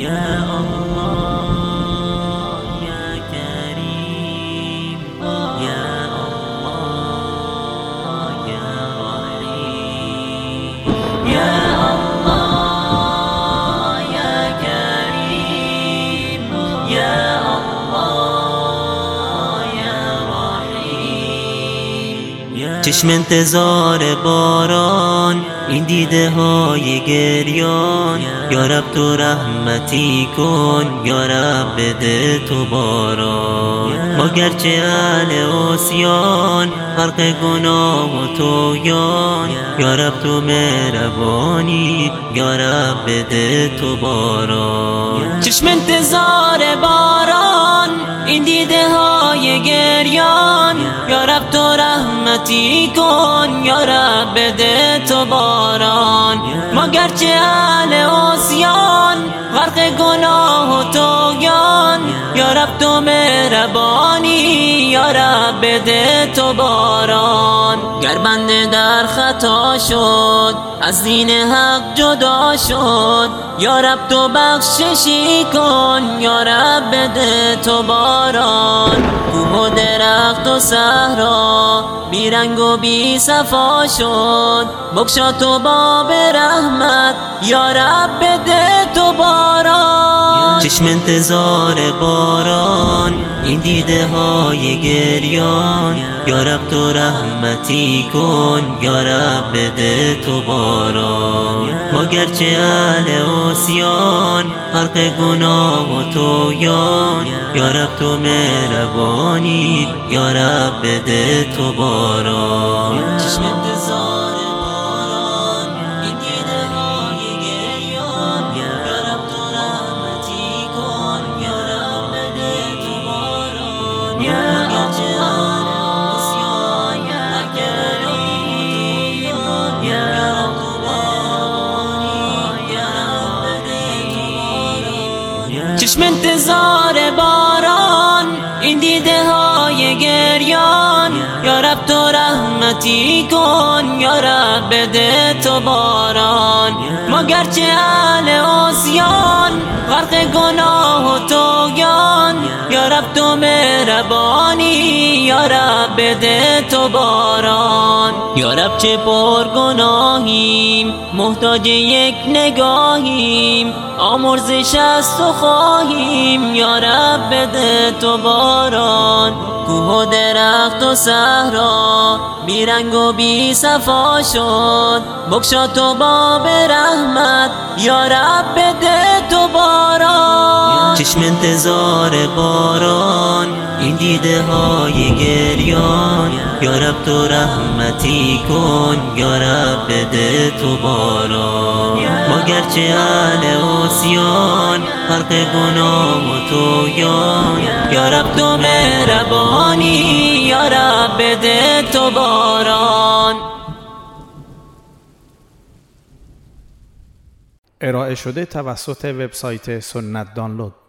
يا الله چشم انتظار باران این دیده های گریان. یارب تو رحمتی کن یارب بده تو باران. ما گرچه اهل آسیان غرق گناه و تویان یارب تو مهربانی یارب بده تو باران. چشم انتظار باران این دیده های گریان. رحمتی کن یارب بده تو باران. ما گرچه اهل آسیان غرق گناه و تویان یارب تو مهربانی یارب بده تو باران. گر بنده در خطا شد از دین حق جدا شد. یارب تو بخششی کن یارب بده تو باران کوه و درخت و صحرا. بی رنگ و بی صفا شد. بکشا تو باب رحمت یارب بده تو باران. چشم انتظار باران این دیده های گریان. یارب تو رحمتی کن یارب بده تو باران. ما گرچه اهل آسیان حرق گناه و تویان. یارب تو مهربانی یارب بده تو باران. چشم انتظار باران این دیده های گریان. یارب تو رحمتی کن یارب بده تو باران. ما گرچه اهل آسیان غرق گناه و تو مهربانی یارب بده تو باران. یارب چه پر گناهیم محتاج یک نگاهیم. آمرزش از تو خواهیم یارب بده تو باران. کوه و درخت و صحرا بی رنگ و بی صفا شد. بکشا تو باب رحمت یارب بده چشم انتظار باران این دیده های گریان. یارب تو رحمتی کن یارب بده تو باران. ما گرچه اهل آسیان فرق گناه و تویان یارب تو مهربانی یارب بده تو باران. ارائه شده توسط وبسایت سنت دانلود.